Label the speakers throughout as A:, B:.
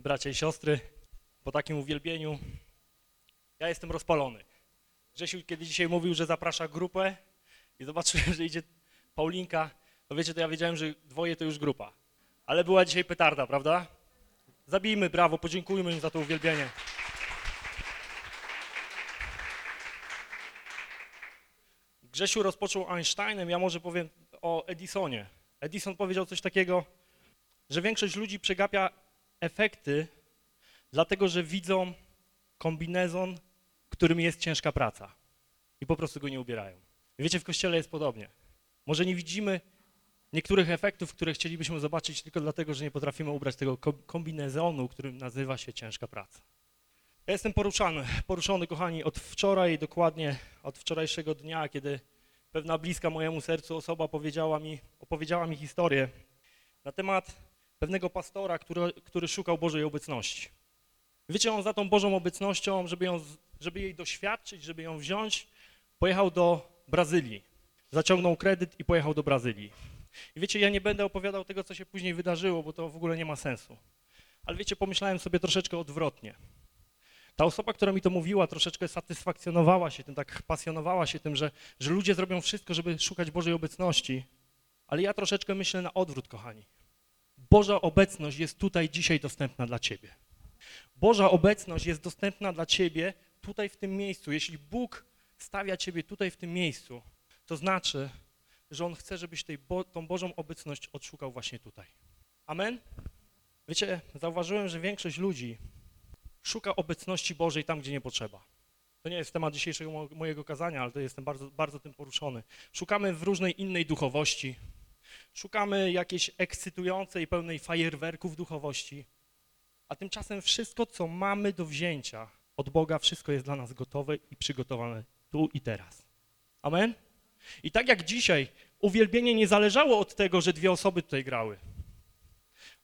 A: bracia i siostry, po takim uwielbieniu. Ja jestem rozpalony. Grzesiu kiedy dzisiaj mówił, że zaprasza grupę i zobaczyłem, że idzie Paulinka, to wiecie, to ja wiedziałem, że dwoje to już grupa. Ale była dzisiaj petarda, prawda? Zabijmy brawo, podziękujmy im za to uwielbienie. Grzesiu rozpoczął Einsteinem, ja może powiem o Edisonie. Edison powiedział coś takiego, że większość ludzi przegapia efekty, dlatego że widzą kombinezon, którym jest ciężka praca i po prostu go nie ubierają. Wiecie, w Kościele jest podobnie. Może nie widzimy niektórych efektów, które chcielibyśmy zobaczyć tylko dlatego, że nie potrafimy ubrać tego ko- kombinezonu, którym nazywa się ciężka praca. Ja jestem poruszany, poruszony, kochani, od wczoraj, dokładnie od wczorajszego dnia, kiedy pewna bliska mojemu sercu osoba powiedziała mi, opowiedziała mi historię na temat pewnego pastora, który, który szukał Bożej obecności. Wiecie, on za tą Bożą obecnością, żeby, ją, żeby jej doświadczyć, żeby ją wziąć, pojechał do Brazylii. Zaciągnął kredyt i pojechał do Brazylii. I wiecie, ja nie będę opowiadał tego, co się później wydarzyło, bo to w ogóle nie ma sensu. Ale wiecie, pomyślałem sobie troszeczkę odwrotnie. Ta osoba, która mi to mówiła, troszeczkę satysfakcjonowała się tym, tak pasjonowała się tym, że, że ludzie zrobią wszystko, żeby szukać Bożej obecności. Ale ja troszeczkę myślę na odwrót, kochani. Boża obecność jest tutaj dzisiaj dostępna dla ciebie. Boża obecność jest dostępna dla ciebie tutaj w tym miejscu. Jeśli Bóg stawia ciebie tutaj w tym miejscu, to znaczy, że On chce, żebyś tej Bo tą Bożą obecność odszukał właśnie tutaj. Amen? Wiecie, zauważyłem, że większość ludzi szuka obecności Bożej tam, gdzie nie potrzeba. To nie jest temat dzisiejszego mo- mojego kazania, ale to jestem bardzo, bardzo tym poruszony. Szukamy w różnej innej duchowości. Szukamy jakiejś ekscytującej, pełnej fajerwerków duchowości. A tymczasem wszystko, co mamy do wzięcia od Boga, wszystko jest dla nas gotowe i przygotowane tu i teraz. Amen? I tak jak dzisiaj, uwielbienie nie zależało od tego, że dwie osoby tutaj grały.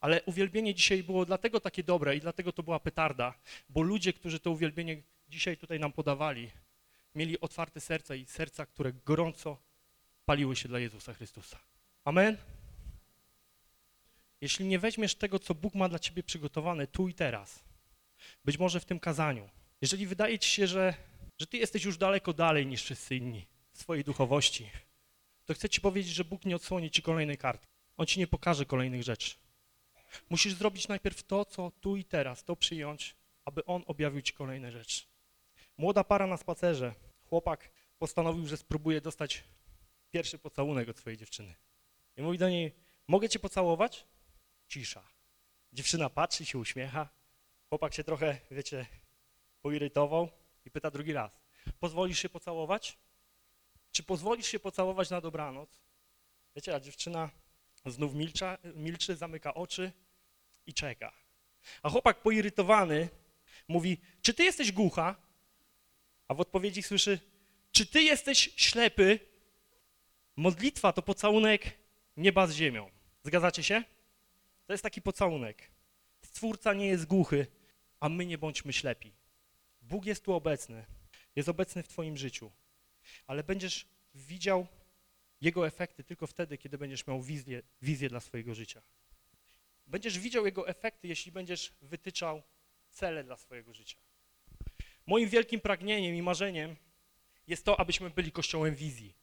A: Ale uwielbienie dzisiaj było dlatego takie dobre i dlatego to była petarda, bo ludzie, którzy to uwielbienie dzisiaj tutaj nam podawali, mieli otwarte serca i serca, które gorąco paliły się dla Jezusa Chrystusa. Amen? Jeśli nie weźmiesz tego, co Bóg ma dla ciebie przygotowane tu i teraz, być może w tym kazaniu, jeżeli wydaje ci się, że, że ty jesteś już daleko dalej niż wszyscy inni w swojej duchowości, to chcę ci powiedzieć, że Bóg nie odsłoni ci kolejnej kartki. On ci nie pokaże kolejnych rzeczy. Musisz zrobić najpierw to, co tu i teraz, to przyjąć, aby On objawił ci kolejne rzeczy. Młoda para na spacerze, chłopak postanowił, że spróbuje dostać pierwszy pocałunek od swojej dziewczyny. I mówi do niej, mogę cię pocałować? Cisza. Dziewczyna patrzy, się uśmiecha. Chłopak się trochę, wiecie, poirytował i pyta drugi raz. Pozwolisz się pocałować? Czy pozwolisz się pocałować na dobranoc? Wiecie, a dziewczyna znów milcza, milczy, zamyka oczy i czeka. A chłopak poirytowany mówi, czy ty jesteś głucha? A w odpowiedzi słyszy, czy ty jesteś ślepy? Modlitwa to pocałunek nieba z ziemią. Zgadzacie się? To jest taki pocałunek. Stwórca nie jest głuchy, a my nie bądźmy ślepi. Bóg jest tu obecny, jest obecny w twoim życiu, ale będziesz widział Jego efekty tylko wtedy, kiedy będziesz miał wizję, wizję dla swojego życia. Będziesz widział Jego efekty, jeśli będziesz wytyczał cele dla swojego życia. Moim wielkim pragnieniem i marzeniem jest to, abyśmy byli kościołem wizji.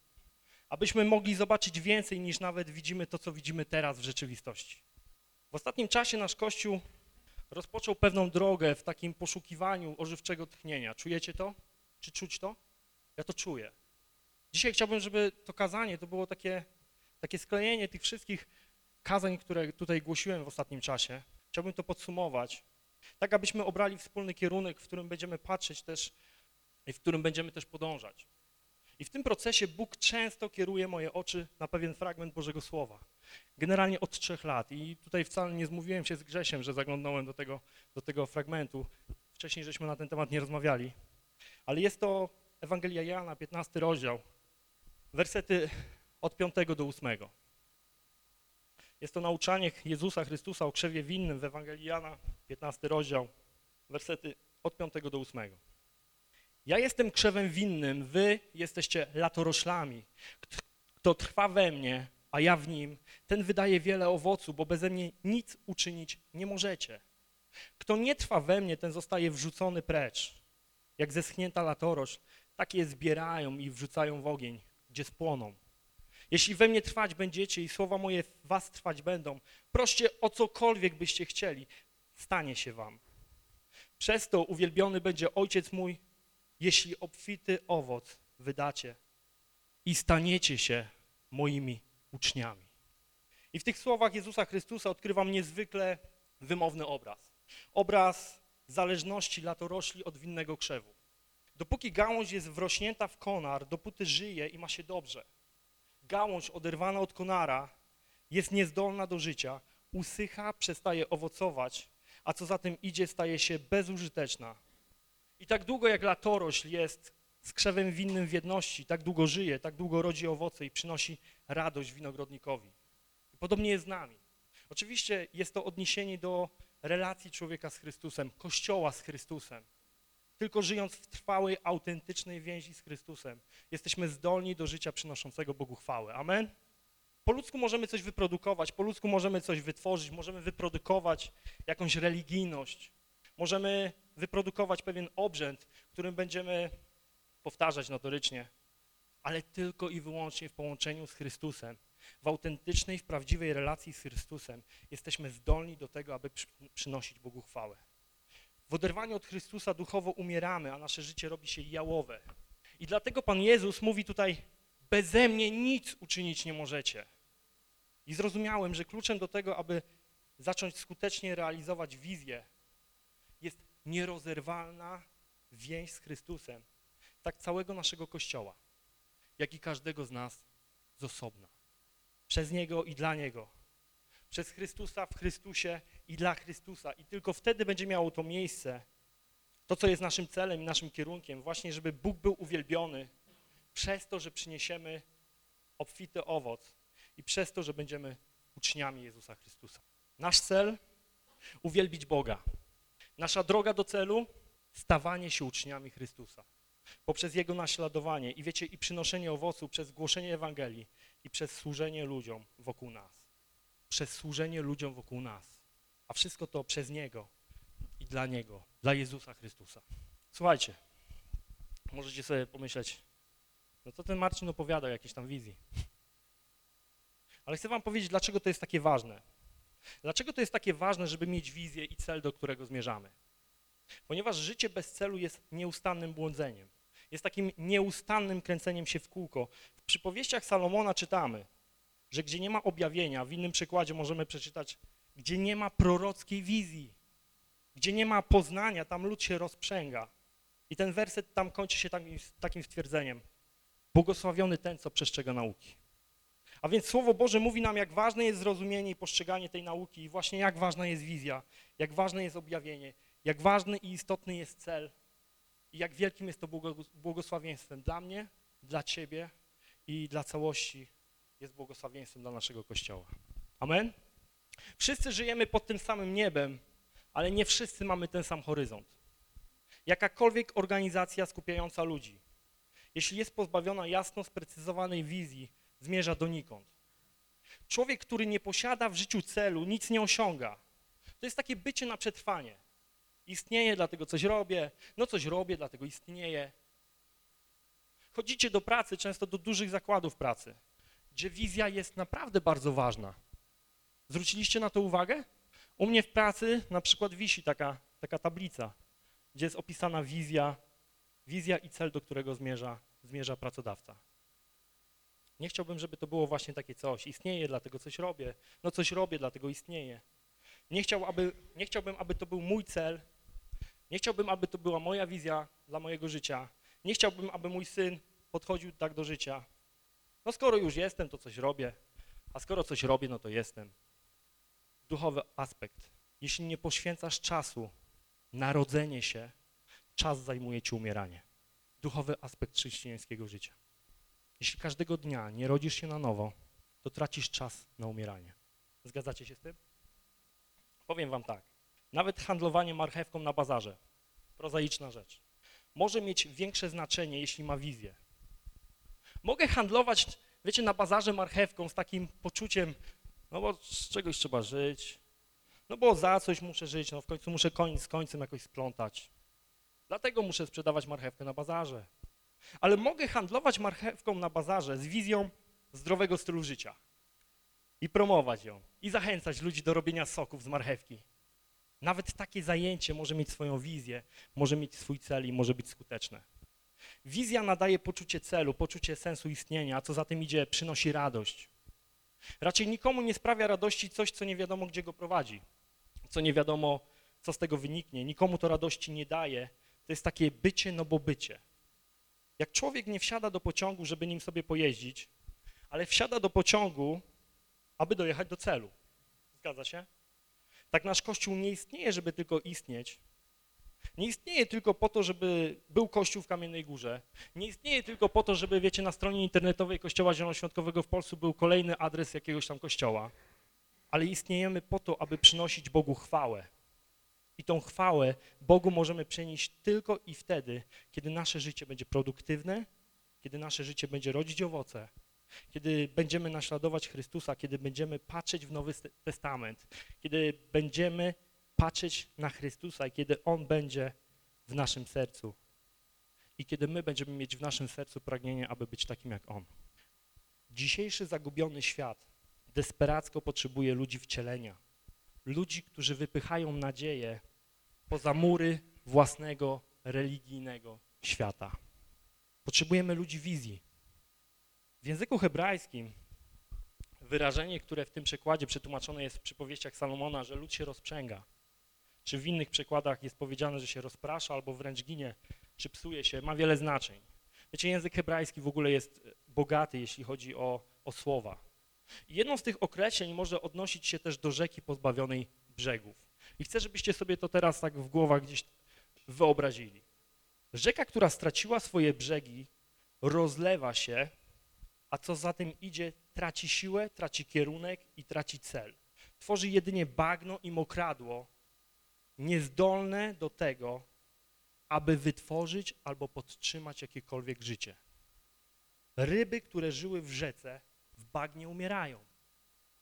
A: Abyśmy mogli zobaczyć więcej niż nawet widzimy to, co widzimy teraz w rzeczywistości. W ostatnim czasie nasz Kościół rozpoczął pewną drogę w takim poszukiwaniu ożywczego tchnienia. Czujecie to? Czy czuć to? Ja to czuję. Dzisiaj chciałbym, żeby to kazanie to było takie, takie sklejenie tych wszystkich kazań, które tutaj głosiłem w ostatnim czasie. Chciałbym to podsumować, tak abyśmy obrali wspólny kierunek, w którym będziemy patrzeć też i w którym będziemy też podążać. I w tym procesie Bóg często kieruje moje oczy na pewien fragment Bożego Słowa. Generalnie od trzech lat. I tutaj wcale nie zmówiłem się z Grzesiem, że zaglądnąłem do tego, do tego fragmentu. Wcześniej żeśmy na ten temat nie rozmawiali. Ale jest to Ewangelia Jana, 15 rozdział, wersety od 5 do 8. Jest to nauczanie Jezusa Chrystusa o krzewie winnym w Ewangelii Jana, 15 rozdział, wersety od 5 do 8. Ja jestem krzewem winnym, wy jesteście latoroślami. Kt- Kto trwa we mnie, a ja w nim, ten wydaje wiele owocu, bo beze mnie nic uczynić nie możecie. Kto nie trwa we mnie, ten zostaje wrzucony precz. Jak zeschnięta latorośl, tak je zbierają i wrzucają w ogień, gdzie spłoną. Jeśli we mnie trwać będziecie i słowa moje w was trwać będą, proście o cokolwiek byście chcieli, stanie się wam. Przez to uwielbiony będzie Ojciec mój, jeśli obfity owoc wydacie i staniecie się moimi uczniami. I w tych słowach Jezusa Chrystusa odkrywam niezwykle wymowny obraz. Obraz zależności latorośli od winnego krzewu. Dopóki gałąź jest wrośnięta w konar, dopóty żyje i ma się dobrze. Gałąź oderwana od konara jest niezdolna do życia, usycha, przestaje owocować, a co za tym idzie, staje się bezużyteczna. I tak długo jak latorośl jest z krzewem winnym w jedności, tak długo żyje, tak długo rodzi owoce i przynosi radość winogrodnikowi. Podobnie jest z nami. Oczywiście jest to odniesienie do relacji człowieka z Chrystusem, Kościoła z Chrystusem. Tylko żyjąc w trwałej, autentycznej więzi z Chrystusem, jesteśmy zdolni do życia przynoszącego Bogu chwałę. Amen? Po ludzku możemy coś wyprodukować, po ludzku możemy coś wytworzyć, możemy wyprodukować jakąś religijność, możemy wyprodukować pewien obrzęd, którym będziemy powtarzać notorycznie, ale tylko i wyłącznie w połączeniu z Chrystusem, w autentycznej, w prawdziwej relacji z Chrystusem jesteśmy zdolni do tego, aby przy, przynosić Bogu chwałę. W oderwaniu od Chrystusa duchowo umieramy, a nasze życie robi się jałowe. I dlatego Pan Jezus mówi tutaj, beze mnie nic uczynić nie możecie. I zrozumiałem, że kluczem do tego, aby zacząć skutecznie realizować wizję, jest nierozerwalna więź z Chrystusem, tak całego naszego Kościoła, jak i każdego z nas z osobna. Przez Niego i dla Niego. Przez Chrystusa w Chrystusie i dla Chrystusa. I tylko wtedy będzie miało to miejsce, to co jest naszym celem i naszym kierunkiem, właśnie żeby Bóg był uwielbiony przez to, że przyniesiemy obfity owoc i przez to, że będziemy uczniami Jezusa Chrystusa. Nasz cel uwielbić Boga. Nasza droga do celu stawanie się uczniami Chrystusa. Poprzez Jego naśladowanie i wiecie, i przynoszenie owocu przez głoszenie Ewangelii i przez służenie ludziom wokół nas. Przez służenie ludziom wokół nas. A wszystko to przez Niego i dla Niego, dla Jezusa Chrystusa. Słuchajcie, możecie sobie pomyśleć, no to ten Marcin opowiada o jakiejś tam wizji. Ale chcę wam powiedzieć, dlaczego to jest takie ważne. Dlaczego to jest takie ważne, żeby mieć wizję i cel, do którego zmierzamy? Ponieważ życie bez celu jest nieustannym błądzeniem. Jest takim nieustannym kręceniem się w kółko. W przypowieściach Salomona czytamy, że gdzie nie ma objawienia, w innym przykładzie możemy przeczytać, gdzie nie ma prorockiej wizji, gdzie nie ma poznania, tam lud się rozprzęga. I ten werset tam kończy się takim, takim stwierdzeniem. Błogosławiony ten, co przestrzega nauki. A więc Słowo Boże mówi nam, jak ważne jest zrozumienie i postrzeganie tej nauki i właśnie jak ważna jest wizja, jak ważne jest objawienie, jak ważny i istotny jest cel i jak wielkim jest to błogosławieństwem dla mnie, dla Ciebie i dla całości jest błogosławieństwem dla naszego Kościoła. Amen? Wszyscy żyjemy pod tym samym niebem, ale nie wszyscy mamy ten sam horyzont. Jakakolwiek organizacja skupiająca ludzi, jeśli jest pozbawiona jasno sprecyzowanej wizji, zmierza donikąd. Człowiek, który nie posiada w życiu celu, nic nie osiąga. To jest takie bycie na przetrwanie. Istnieje, dlatego coś robię, no coś robię, dlatego istnieje. Chodzicie do pracy, często do dużych zakładów pracy, gdzie wizja jest naprawdę bardzo ważna. Zwróciliście na to uwagę? U mnie w pracy na przykład wisi taka, taka tablica, gdzie jest opisana wizja, wizja i cel, do którego zmierza, zmierza pracodawca. Nie chciałbym, żeby to było właśnie takie coś. Istnieje, dlatego coś robię. No coś robię, dlatego istnieje. Nie, chciał, aby, nie chciałbym, aby to był mój cel. Nie chciałbym, aby to była moja wizja dla mojego życia. Nie chciałbym, aby mój syn podchodził tak do życia. No skoro już jestem, to coś robię. A skoro coś robię, no to jestem. Duchowy aspekt. Jeśli nie poświęcasz czasu na rodzenie się, czas zajmuje ci umieranie. Duchowy aspekt chrześcijańskiego życia. Jeśli każdego dnia nie rodzisz się na nowo, to tracisz czas na umieranie. Zgadzacie się z tym? Powiem wam tak. Nawet handlowanie marchewką na bazarze, prozaiczna rzecz, może mieć większe znaczenie, jeśli ma wizję. Mogę handlować, wiecie, na bazarze marchewką z takim poczuciem, no bo z czegoś trzeba żyć, No bo za coś muszę żyć, no w końcu muszę koń z końcem jakoś splątać. Dlatego muszę sprzedawać marchewkę na bazarze. Ale mogę handlować marchewką na bazarze z wizją zdrowego stylu życia i promować ją i zachęcać ludzi do robienia soków z marchewki. Nawet takie zajęcie może mieć swoją wizję, może mieć swój cel i może być skuteczne. Wizja nadaje poczucie celu, poczucie sensu istnienia, a co za tym idzie, przynosi radość. Raczej nikomu nie sprawia radości coś, co nie wiadomo, gdzie go prowadzi, co nie wiadomo, co z tego wyniknie. Nikomu to radości nie daje. To jest takie bycie, no bo bycie. Jak człowiek nie wsiada do pociągu, żeby nim sobie pojeździć, ale wsiada do pociągu, aby dojechać do celu. Zgadza się? Tak nasz Kościół nie istnieje, żeby tylko istnieć. Nie istnieje tylko po to, żeby był Kościół w Kamiennej Górze. Nie istnieje tylko po to, żeby, wiecie, na stronie internetowej Kościoła Zielonoświątkowego w Polsce był kolejny adres jakiegoś tam kościoła. Ale istniejemy po to, aby przynosić Bogu chwałę. I tą chwałę Bogu możemy przenieść tylko i wtedy, kiedy nasze życie będzie produktywne, kiedy nasze życie będzie rodzić owoce, kiedy będziemy naśladować Chrystusa, kiedy będziemy patrzeć w Nowy Testament, kiedy będziemy patrzeć na Chrystusa i kiedy On będzie w naszym sercu i kiedy my będziemy mieć w naszym sercu pragnienie, aby być takim jak On. Dzisiejszy zagubiony świat desperacko potrzebuje ludzi wcielenia, ludzi, którzy wypychają nadzieję poza mury własnego religijnego świata. Potrzebujemy ludzi wizji. W języku hebrajskim wyrażenie, które w tym przekładzie przetłumaczone jest w przypowieściach Salomona, że lud się rozprzęga, czy w innych przekładach jest powiedziane, że się rozprasza albo wręcz ginie, czy psuje się, ma wiele znaczeń. Wiecie, język hebrajski w ogóle jest bogaty, jeśli chodzi o, o słowa. I jedną z tych określeń może odnosić się też do rzeki pozbawionej brzegów. I chcę, żebyście sobie to teraz tak w głowach gdzieś wyobrazili. Rzeka, która straciła swoje brzegi, rozlewa się, a co za tym idzie, traci siłę, traci kierunek i traci cel. Tworzy jedynie bagno i mokradło, niezdolne do tego, aby wytworzyć albo podtrzymać jakiekolwiek życie. Ryby, które żyły w rzece, w bagnie umierają.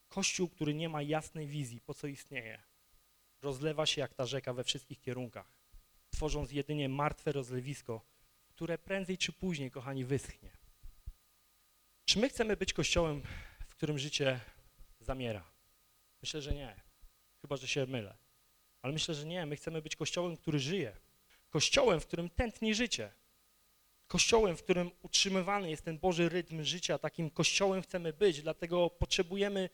A: Kościół, który nie ma jasnej wizji, po co istnieje, rozlewa się jak ta rzeka we wszystkich kierunkach, tworząc jedynie martwe rozlewisko, które prędzej czy później, kochani, wyschnie. Czy my chcemy być kościołem, w którym życie zamiera? Myślę, że nie. Chyba, że się mylę. Ale myślę, że nie. My chcemy być kościołem, który żyje. Kościołem, w którym tętni życie. Kościołem, w którym utrzymywany jest ten Boży rytm życia. Takim kościołem chcemy być, dlatego potrzebujemy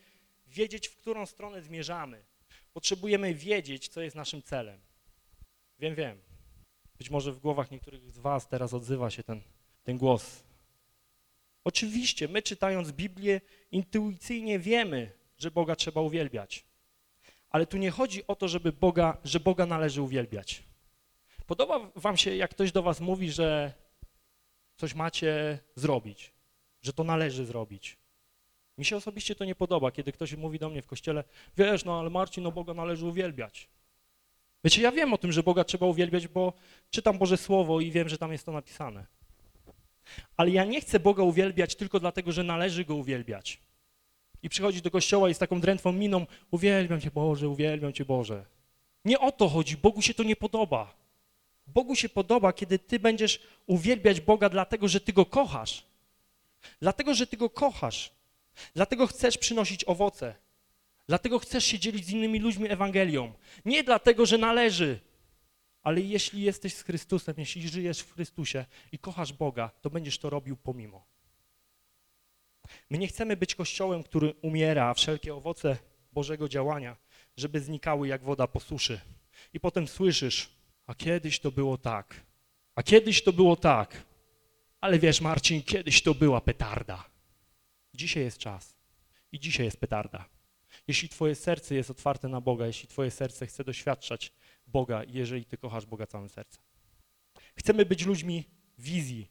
A: wiedzieć, w którą stronę zmierzamy. Potrzebujemy wiedzieć, co jest naszym celem. Wiem, wiem. Być może w głowach niektórych z was teraz odzywa się ten, ten głos. Oczywiście, my czytając Biblię intuicyjnie wiemy, że Boga trzeba uwielbiać. Ale tu nie chodzi o to, żeby Boga, że Boga należy uwielbiać. Podoba wam się, jak ktoś do was mówi, że coś macie zrobić, że to należy zrobić. Mi się osobiście to nie podoba, kiedy ktoś mówi do mnie w kościele, wiesz, no ale Marcin, no Boga należy uwielbiać. Wiecie, ja wiem o tym, że Boga trzeba uwielbiać, bo czytam Boże Słowo i wiem, że tam jest to napisane. Ale ja nie chcę Boga uwielbiać tylko dlatego, że należy Go uwielbiać. I przychodzi do kościoła i z taką drętwą miną, uwielbiam Cię Boże, uwielbiam Cię Boże. Nie o to chodzi, Bogu się to nie podoba. Bogu się podoba, kiedy Ty będziesz uwielbiać Boga dlatego, że Ty Go kochasz. Dlatego, że Ty Go kochasz. Dlatego chcesz przynosić owoce. Dlatego chcesz się dzielić z innymi ludźmi Ewangelią. Nie dlatego, że należy, ale jeśli jesteś z Chrystusem, jeśli żyjesz w Chrystusie i kochasz Boga, to będziesz to robił pomimo. My nie chcemy być kościołem, który umiera, a wszelkie owoce Bożego działania, żeby znikały jak woda po suszy. I potem słyszysz, a kiedyś to było tak, a kiedyś to było tak. Ale wiesz, Marcin, kiedyś to była petarda. Dzisiaj jest czas i dzisiaj jest petarda. Jeśli twoje serce jest otwarte na Boga, jeśli twoje serce chce doświadczać Boga, jeżeli ty kochasz Boga całym sercem. Chcemy być ludźmi wizji.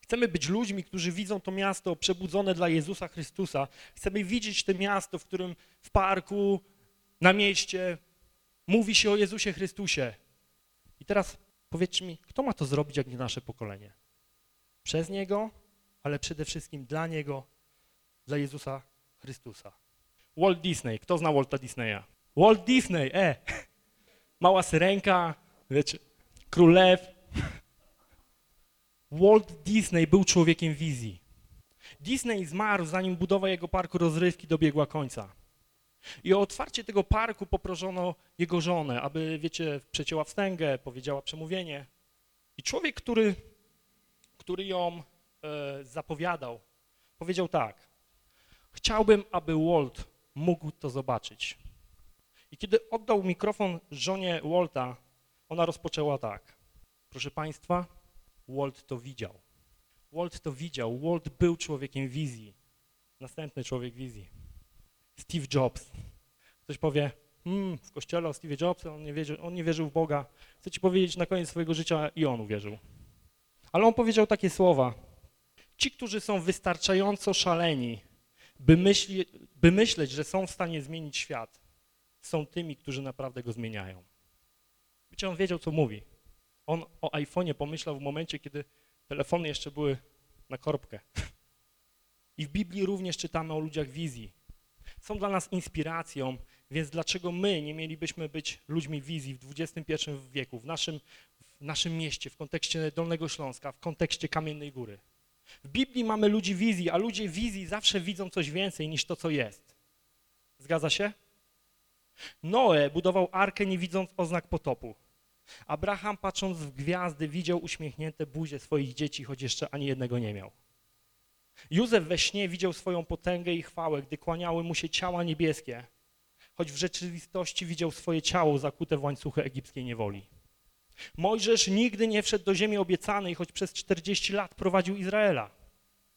A: Chcemy być ludźmi, którzy widzą to miasto przebudzone dla Jezusa Chrystusa. Chcemy widzieć to miasto, w którym w parku, na mieście mówi się o Jezusie Chrystusie. I teraz powiedzcie mi, kto ma to zrobić, jak nie nasze pokolenie? Przez Niego, ale przede wszystkim dla Niego, dla Jezusa Chrystusa. Walt Disney. Kto zna Walta Disneya? Walt Disney, e. Mała syrenka, wiecie, król lew. Walt Disney był człowiekiem wizji. Disney zmarł, zanim budowa jego parku rozrywki dobiegła końca. I o otwarcie tego parku poproszono jego żonę, aby, wiecie, przecięła wstęgę, powiedziała przemówienie. I człowiek, który, który ją e, zapowiadał, powiedział tak. Chciałbym, aby Walt mógł to zobaczyć. I kiedy oddał mikrofon żonie Walta, ona rozpoczęła tak. Proszę Państwa, Walt to widział. Walt to widział. Walt był człowiekiem wizji. Następny człowiek wizji. Steve Jobs. Ktoś powie, hmm, w kościele o Steve Jobsie, on nie, wierzy, on nie wierzył w Boga. Chcę ci powiedzieć, na koniec swojego życia i on uwierzył. Ale on powiedział takie słowa. Ci, którzy są wystarczająco szaleni, by, myśli, by myśleć, że są w stanie zmienić świat, są tymi, którzy naprawdę go zmieniają. Wiecie, on wiedział, co mówi. On o iPhone'ie pomyślał w momencie, kiedy telefony jeszcze były na korbkę. I w Biblii również czytamy o ludziach wizji. Są dla nas inspiracją, więc dlaczego my nie mielibyśmy być ludźmi wizji w XXI wieku, w naszym, w naszym mieście, w kontekście Dolnego Śląska, w kontekście Kamiennej Góry? W Biblii mamy ludzi wizji, a ludzie wizji zawsze widzą coś więcej niż to, co jest. Zgadza się? Noe budował arkę nie widząc oznak potopu. Abraham patrząc w gwiazdy widział uśmiechnięte buzie swoich dzieci, choć jeszcze ani jednego nie miał. Józef we śnie widział swoją potęgę i chwałę, gdy kłaniały mu się ciała niebieskie, choć w rzeczywistości widział swoje ciało zakute w łańcuchy egipskiej niewoli. Mojżesz nigdy nie wszedł do ziemi obiecanej, choć przez 40 lat prowadził Izraela.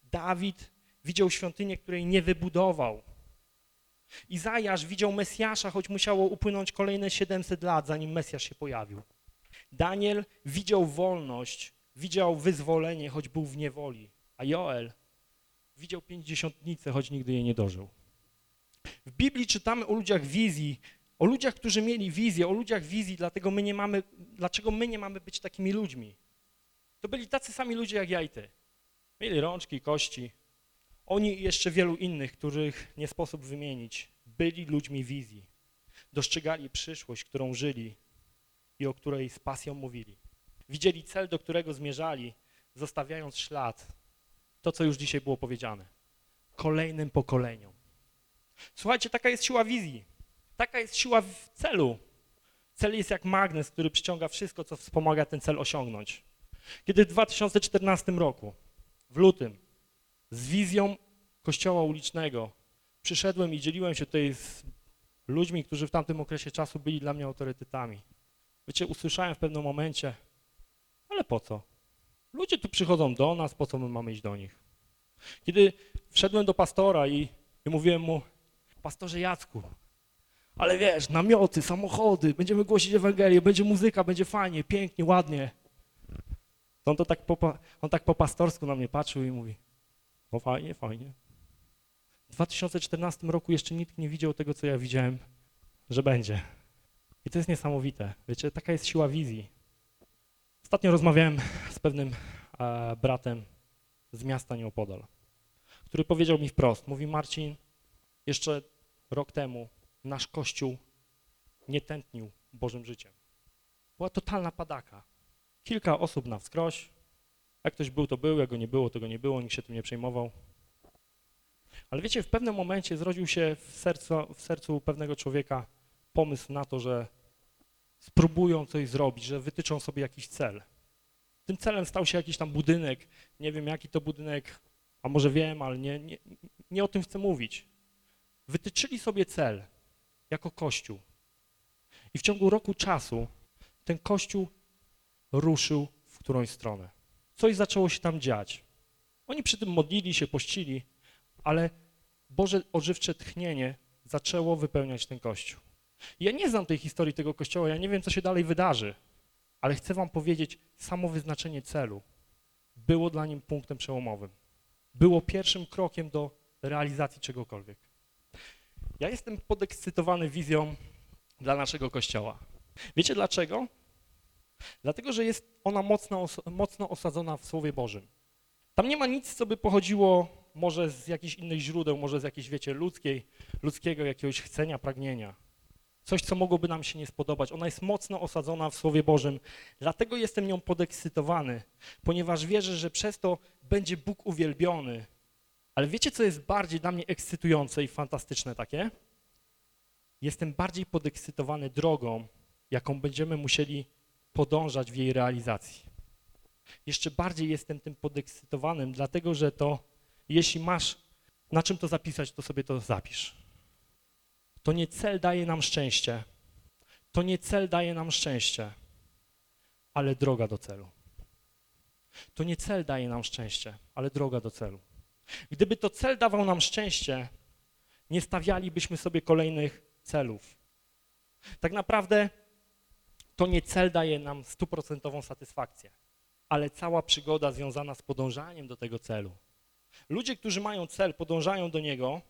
A: Dawid widział świątynię, której nie wybudował. Izajasz widział Mesjasza, choć musiało upłynąć kolejne 700 lat, zanim Mesjasz się pojawił. Daniel widział wolność, widział wyzwolenie, choć był w niewoli. A Joel widział pięćdziesiątnicę, choć nigdy jej nie dożył. W Biblii czytamy o ludziach wizji, o ludziach, którzy mieli wizję, o ludziach wizji, dlatego my nie mamy, dlaczego my nie mamy być takimi ludźmi. To byli tacy sami ludzie jak ja i ty. Mieli rączki, kości. Oni i jeszcze wielu innych, których nie sposób wymienić, byli ludźmi wizji. Dostrzegali przyszłość, którą żyli i o której z pasją mówili. Widzieli cel, do którego zmierzali, zostawiając ślad, to co już dzisiaj było powiedziane, kolejnym pokoleniom. Słuchajcie, taka jest siła wizji. Taka jest siła w celu. Cel jest jak magnes, który przyciąga wszystko, co wspomaga ten cel osiągnąć. Kiedy w 2014 roku, w lutym, z wizją kościoła ulicznego przyszedłem i dzieliłem się tutaj z ludźmi, którzy w tamtym okresie czasu byli dla mnie autorytetami. Wiecie, usłyszałem w pewnym momencie, ale po co? Ludzie tu przychodzą do nas, po co my mamy iść do nich? Kiedy wszedłem do pastora i, i mówiłem mu, pastorze Jacku, ale wiesz, namioty, samochody, będziemy głosić Ewangelię, będzie muzyka, będzie fajnie, pięknie, ładnie. To on, to tak po, on tak po pastorsku na mnie patrzył i mówi, no fajnie, fajnie. W 2014 roku jeszcze nikt nie widział tego, co ja widziałem, że będzie. I to jest niesamowite. Wiecie, taka jest siła wizji. Ostatnio rozmawiałem z pewnym e, bratem z miasta nieopodal, który powiedział mi wprost, mówi Marcin, jeszcze rok temu nasz Kościół nie tętnił Bożym życiem. Była totalna padaka. Kilka osób na wskroś. Jak ktoś był, to był, jak go nie było, to go nie było, nikt się tym nie przejmował. Ale wiecie, w pewnym momencie zrodził się w sercu, w sercu pewnego człowieka pomysł na to, że spróbują coś zrobić, że wytyczą sobie jakiś cel. Tym celem stał się jakiś tam budynek, nie wiem jaki to budynek, a może wiem, ale nie, nie, nie o tym chcę mówić. Wytyczyli sobie cel jako Kościół. I w ciągu roku czasu ten Kościół ruszył w którąś stronę. Coś zaczęło się tam dziać. Oni przy tym modlili się, pościli, ale Boże ożywcze tchnienie zaczęło wypełniać ten Kościół. Ja nie znam tej historii tego Kościoła, ja nie wiem, co się dalej wydarzy, ale chcę wam powiedzieć, samo wyznaczenie celu było dla nim punktem przełomowym. Było pierwszym krokiem do realizacji czegokolwiek. Ja jestem podekscytowany wizją dla naszego Kościoła. Wiecie dlaczego? Dlatego, że jest ona mocno, mocno osadzona w Słowie Bożym. Tam nie ma nic, co by pochodziło może z jakichś innych źródeł, może z jakiejś, wiecie, ludzkiej, ludzkiego jakiegoś chcenia, pragnienia. coś, co mogłoby nam się nie spodobać. Ona jest mocno osadzona w Słowie Bożym, dlatego jestem nią podekscytowany, ponieważ wierzę, że przez to będzie Bóg uwielbiony. Ale wiecie, co jest bardziej dla mnie ekscytujące i fantastyczne takie? Jestem bardziej podekscytowany drogą, jaką będziemy musieli podążać w jej realizacji. Jeszcze bardziej jestem tym podekscytowanym, dlatego że to, jeśli masz na czym to zapisać, to sobie to zapisz. To nie cel daje nam szczęście, to nie cel daje nam szczęście, ale droga do celu. To nie cel daje nam szczęście, ale droga do celu. Gdyby to cel dawał nam szczęście, nie stawialibyśmy sobie kolejnych celów. Tak naprawdę to nie cel daje nam stuprocentową satysfakcję, ale cała przygoda związana z podążaniem do tego celu. Ludzie, którzy mają cel, podążają do niego,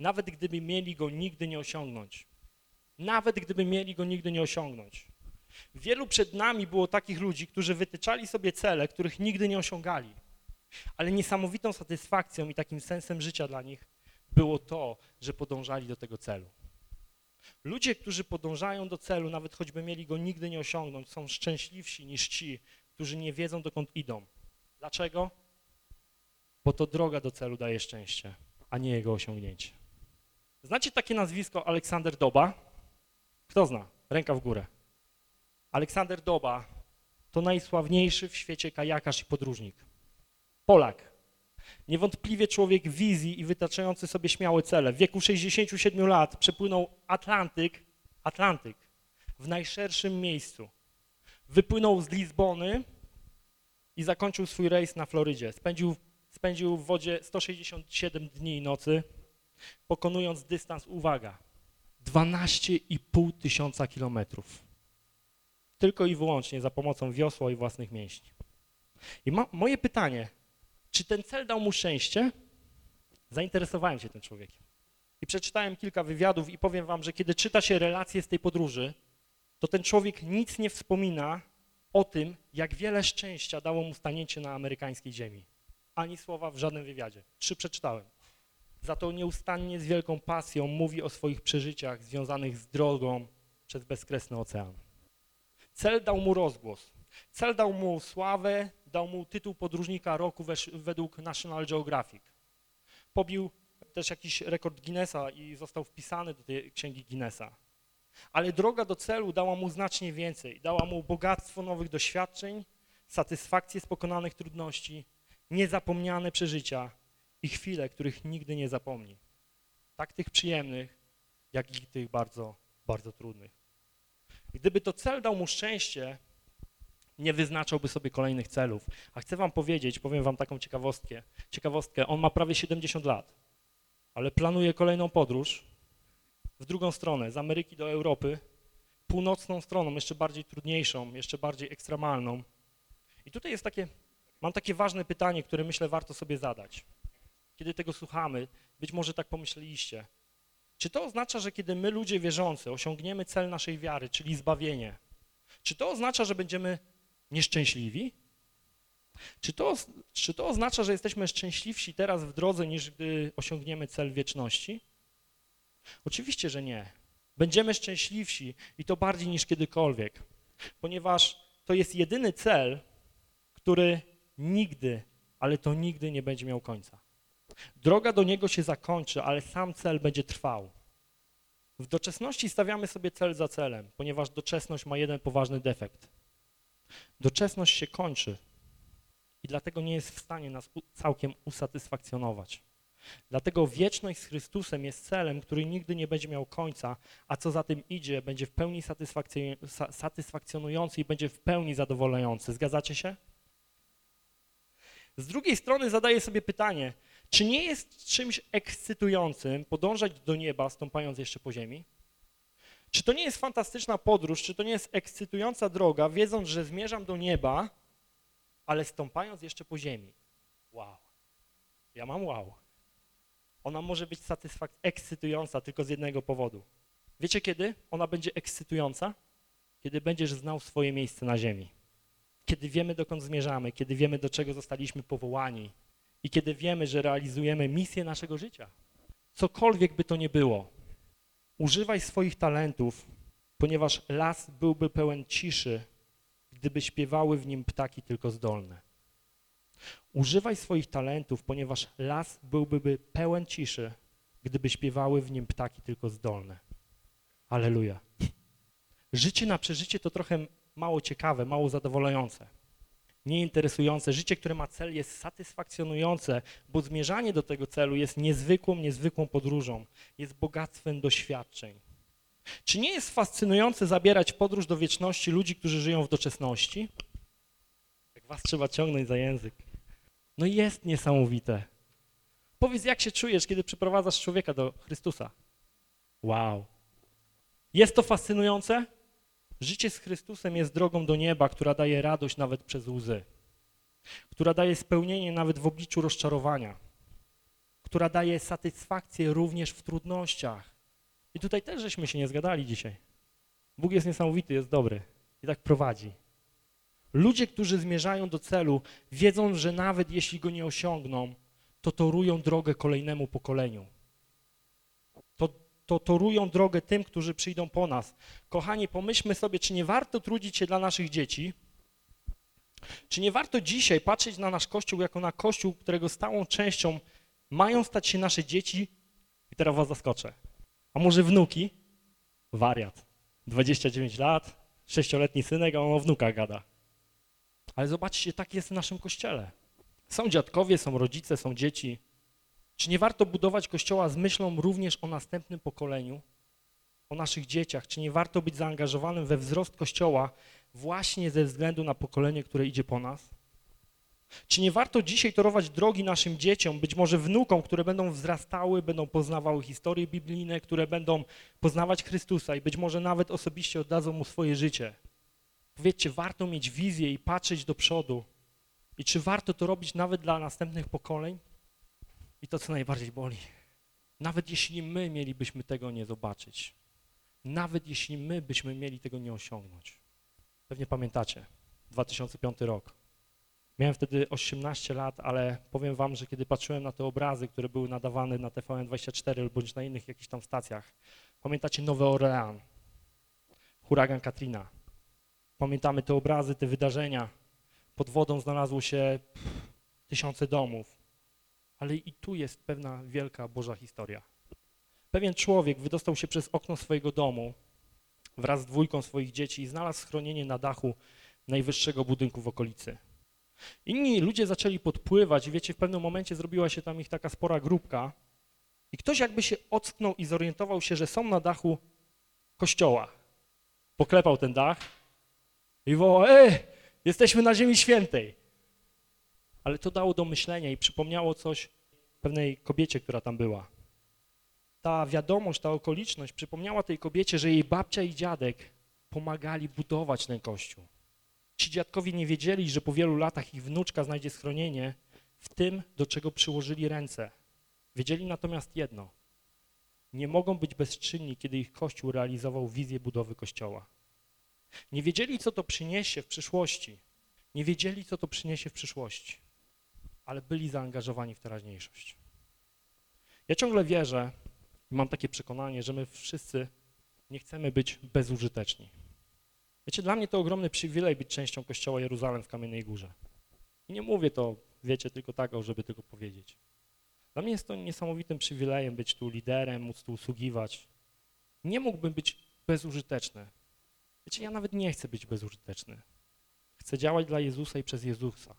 A: nawet gdyby mieli go nigdy nie osiągnąć. Nawet gdyby mieli go nigdy nie osiągnąć. Wielu przed nami było takich ludzi, którzy wytyczali sobie cele, których nigdy nie osiągali. Ale niesamowitą satysfakcją i takim sensem życia dla nich było to, że podążali do tego celu. Ludzie, którzy podążają do celu, nawet choćby mieli go nigdy nie osiągnąć, są szczęśliwsi niż ci, którzy nie wiedzą, dokąd idą. Dlaczego? Bo to droga do celu daje szczęście, a nie jego osiągnięcie. Znacie takie nazwisko Aleksander Doba? Kto zna? Ręka w górę. Aleksander Doba to najsławniejszy w świecie kajakarz i podróżnik. Polak. Niewątpliwie człowiek wizji i wytaczający sobie śmiałe cele. W wieku 67 lat przepłynął Atlantyk, Atlantyk w najszerszym miejscu. Wypłynął z Lizbony i zakończył swój rejs na Florydzie. Spędził, spędził w wodzie 167 dni i nocy, pokonując dystans, uwaga, 12,5 tysiąca kilometrów. Tylko i wyłącznie za pomocą wiosła i własnych mięśni. I ma, moje pytanie, czy ten cel dał mu szczęście? Zainteresowałem się tym człowiekiem. I przeczytałem kilka wywiadów i powiem wam, że kiedy czyta się relacje z tej podróży, to ten człowiek nic nie wspomina o tym, jak wiele szczęścia dało mu stanięcie na amerykańskiej ziemi. Ani słowa w żadnym wywiadzie. Trzy przeczytałem. Za to nieustannie z wielką pasją mówi o swoich przeżyciach związanych z drogą przez bezkresny ocean. Cel dał mu rozgłos. Cel dał mu sławę, dał mu tytuł podróżnika roku według National Geographic. Pobił też jakiś rekord Guinnessa i został wpisany do tej księgi Guinnessa. Ale droga do celu dała mu znacznie więcej. Dała mu bogactwo nowych doświadczeń, satysfakcję z pokonanych trudności, niezapomniane przeżycia i chwile, których nigdy nie zapomni. Tak tych przyjemnych, jak i tych bardzo, bardzo trudnych. Gdyby to cel dał mu szczęście, nie wyznaczałby sobie kolejnych celów. A chcę wam powiedzieć, powiem wam taką ciekawostkę, ciekawostkę, on ma prawie 70 lat, ale planuje kolejną podróż w drugą stronę, z Ameryki do Europy, północną stroną, jeszcze bardziej trudniejszą, jeszcze bardziej ekstremalną. I tutaj jest takie, mam takie ważne pytanie, które myślę warto sobie zadać. Kiedy tego słuchamy, być może tak pomyśleliście. Czy to oznacza, że kiedy my, ludzie wierzący, osiągniemy cel naszej wiary, czyli zbawienie, czy to oznacza, że będziemy nieszczęśliwi? Czy to, czy to oznacza, że jesteśmy szczęśliwsi teraz w drodze, niż gdy osiągniemy cel wieczności? Oczywiście, że nie. Będziemy szczęśliwsi i to bardziej niż kiedykolwiek, ponieważ to jest jedyny cel, który nigdy, ale to nigdy nie będzie miał końca. Droga do niego się zakończy, ale sam cel będzie trwał. W doczesności stawiamy sobie cel za celem, ponieważ doczesność ma jeden poważny defekt. Doczesność się kończy i dlatego nie jest w stanie nas całkiem usatysfakcjonować. Dlatego wieczność z Chrystusem jest celem, który nigdy nie będzie miał końca, a co za tym idzie, będzie w pełni satysfakcjonujący i będzie w pełni zadowalający. Zgadzacie się? Z drugiej strony zadaję sobie pytanie, czy nie jest czymś ekscytującym podążać do nieba, stąpając jeszcze po ziemi? Czy to nie jest fantastyczna podróż, czy to nie jest ekscytująca droga, wiedząc, że zmierzam do nieba, ale stąpając jeszcze po ziemi? Wow. Ja mam wow. Ona może być ekscytująca tylko z jednego powodu. Wiecie kiedy ona będzie ekscytująca? Kiedy będziesz znał swoje miejsce na ziemi. Kiedy wiemy, dokąd zmierzamy, kiedy wiemy, do czego zostaliśmy powołani i kiedy wiemy, że realizujemy misję naszego życia. Cokolwiek by to nie było, używaj swoich talentów ponieważ las byłby pełen ciszy, gdyby śpiewały w nim ptaki tylko zdolne. Używaj swoich talentów, ponieważ las byłby pełen ciszy, gdyby śpiewały w nim ptaki tylko zdolne. Aleluja. Życie na przeżycie to trochę mało ciekawe, mało zadowalające, nieinteresujące. Życie, które ma cel jest satysfakcjonujące, bo zmierzanie do tego celu jest niezwykłą, niezwykłą podróżą, jest bogactwem doświadczeń. Czy nie jest fascynujące zabierać podróż do wieczności ludzi, którzy żyją w doczesności? Jak was trzeba ciągnąć za język. No jest niesamowite. Powiedz, jak się czujesz, kiedy przyprowadzasz człowieka do Chrystusa? Wow. Jest to fascynujące? Życie z Chrystusem jest drogą do nieba, która daje radość nawet przez łzy, która daje spełnienie nawet w obliczu rozczarowania, która daje satysfakcję również w trudnościach. I tutaj też żeśmy się nie zgadali dzisiaj. Bóg jest niesamowity, jest dobry i tak prowadzi. Ludzie, którzy zmierzają do celu, wiedzą, że nawet jeśli go nie osiągną, to torują drogę kolejnemu pokoleniu. To, to torują drogę tym, którzy przyjdą po nas. Kochani, pomyślmy sobie, czy nie warto trudzić się dla naszych dzieci, czy nie warto dzisiaj patrzeć na nasz Kościół jako na Kościół, którego stałą częścią mają stać się nasze dzieci? I teraz was zaskoczę. A może wnuki? Wariat. 29 lat, sześcioletni synek, a on o wnukach gada. Ale zobaczcie, tak jest w naszym Kościele. Są dziadkowie, są rodzice, są dzieci. Czy nie warto budować Kościoła z myślą również o następnym pokoleniu, o naszych dzieciach? Czy nie warto być zaangażowanym we wzrost Kościoła właśnie ze względu na pokolenie, które idzie po nas? Czy nie warto dzisiaj torować drogi naszym dzieciom, być może wnukom, które będą wzrastały, będą poznawały historie biblijne, które będą poznawać Chrystusa i być może nawet osobiście oddadzą Mu swoje życie? Powiedzcie, warto mieć wizję i patrzeć do przodu. I czy warto to robić nawet dla następnych pokoleń? I to, co najbardziej boli. Nawet jeśli my mielibyśmy tego nie zobaczyć. Nawet jeśli my byśmy mieli tego nie osiągnąć. Pewnie pamiętacie, 2005 rok. Miałem wtedy 18 lat, ale powiem wam, że kiedy patrzyłem na te obrazy, które były nadawane na TVN24 bądź na innych jakichś tam stacjach, pamiętacie Nowy Orlean, huragan Katrina. Pamiętamy te obrazy, te wydarzenia. Pod wodą znalazło się pff, tysiące domów. Ale i tu jest pewna wielka Boża historia. Pewien człowiek wydostał się przez okno swojego domu wraz z dwójką swoich dzieci i znalazł schronienie na dachu najwyższego budynku w okolicy. Inni ludzie zaczęli podpływać i wiecie, w pewnym momencie zrobiła się tam ich taka spora grupka i ktoś jakby się ocknął i zorientował się, że są na dachu kościoła. Poklepał ten dach i wołał, ej, jesteśmy na ziemi świętej. Ale to dało do myślenia i przypomniało coś pewnej kobiecie, która tam była. Ta wiadomość, ta okoliczność przypomniała tej kobiecie, że jej babcia i dziadek pomagali budować ten kościół. Ci dziadkowie nie wiedzieli, że po wielu latach ich wnuczka znajdzie schronienie w tym, do czego przyłożyli ręce. Wiedzieli natomiast jedno. Nie mogą być bezczynni, kiedy ich kościół realizował wizję budowy kościoła. Nie wiedzieli, co to przyniesie w przyszłości. Nie wiedzieli, co to przyniesie w przyszłości, ale byli zaangażowani w teraźniejszość. Ja ciągle wierzę i mam takie przekonanie, że my wszyscy nie chcemy być bezużyteczni. Wiecie, dla mnie to ogromny przywilej być częścią Kościoła Jeruzalem w Kamiennej Górze. I nie mówię to, wiecie, tylko tak, żeby tylko powiedzieć. Dla mnie jest to niesamowitym przywilejem być tu liderem, móc tu usługiwać. Nie mógłbym być bezużyteczny. Wiecie, ja nawet nie chcę być bezużyteczny. Chcę działać dla Jezusa i przez Jezusa.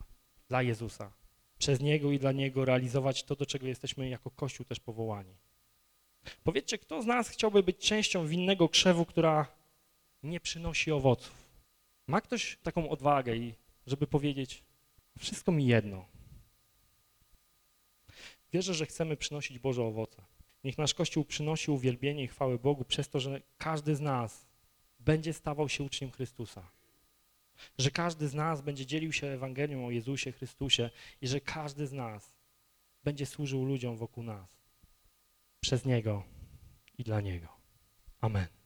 A: Dla Jezusa. Przez Niego i dla Niego realizować to, do czego jesteśmy jako Kościół też powołani. Powiedzcie, kto z nas chciałby być częścią winnego krzewu, która nie przynosi owoców? Ma ktoś taką odwagę, żeby powiedzieć, wszystko mi jedno. Wierzę, że chcemy przynosić Boże owoce. Niech nasz Kościół przynosi uwielbienie i chwałę Bogu przez to, że każdy z nas będzie stawał się uczniem Chrystusa. Że każdy z nas będzie dzielił się Ewangelią o Jezusie Chrystusie i że każdy z nas będzie służył ludziom wokół nas. Przez Niego i dla Niego. Amen.